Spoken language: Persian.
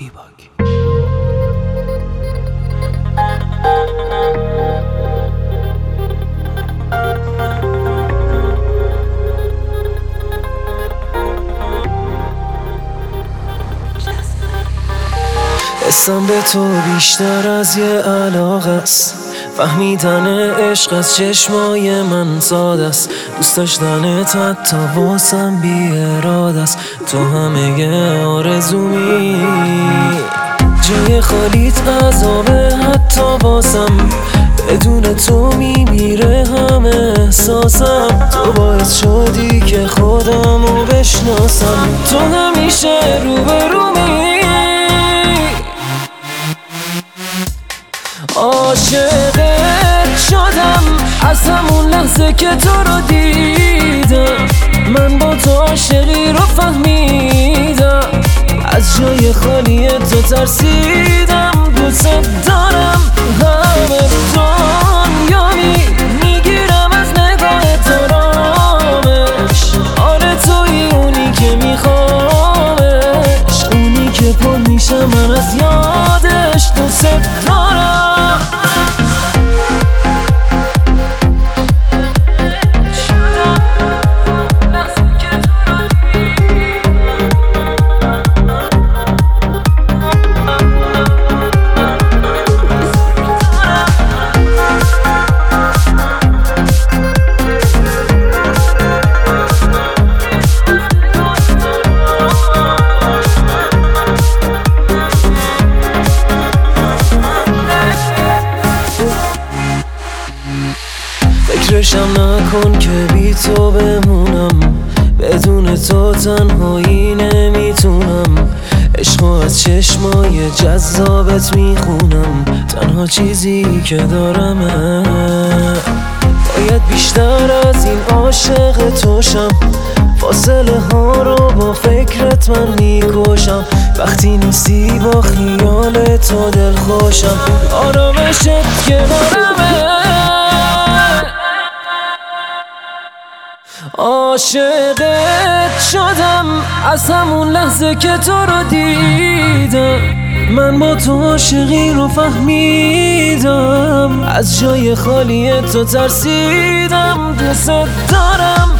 بیباک اسم به تو بیشتر از یه علاقه است. فهمیدن عشق از چشمای من ساده است. دوست داشتن حتی واسم بی است. تو همه آرزومی. جای خالیت عذابه حتی واسم. بدون تو میمیره همه احساسم. تو باعث شدی که خودم رو بشناسم. تو همیشه روبرومی از همون لحظه که تو رو دیدم من با تو عاشقی رو فهمیدم. از جای خالی تو ترسیدم دوست دارم همه دنیا می می‌گیرم از نگاه تو رامش. آره توی اونی که میخوامش اونی که پر میشم من از یادش دوست دارم. فکرشم نکن که بی تو بمونم. بدون تو تنهایی نمی‌تونم. عشق از چشمای جذابت می‌خونم. تنها چیزی که دارمه. باید بیشتر از این عاشق توشم. فاصله ها رو با فکرت من می‌کشم. وقتی نیستی با خیال تو دل خوشم آرامشت کنارمه عاشقت شدم از همون لحظه که تو رو دیدم. من با تو عاشقی رو فهمیدم. از جای خالی تو ترسیدم. دوست دارم.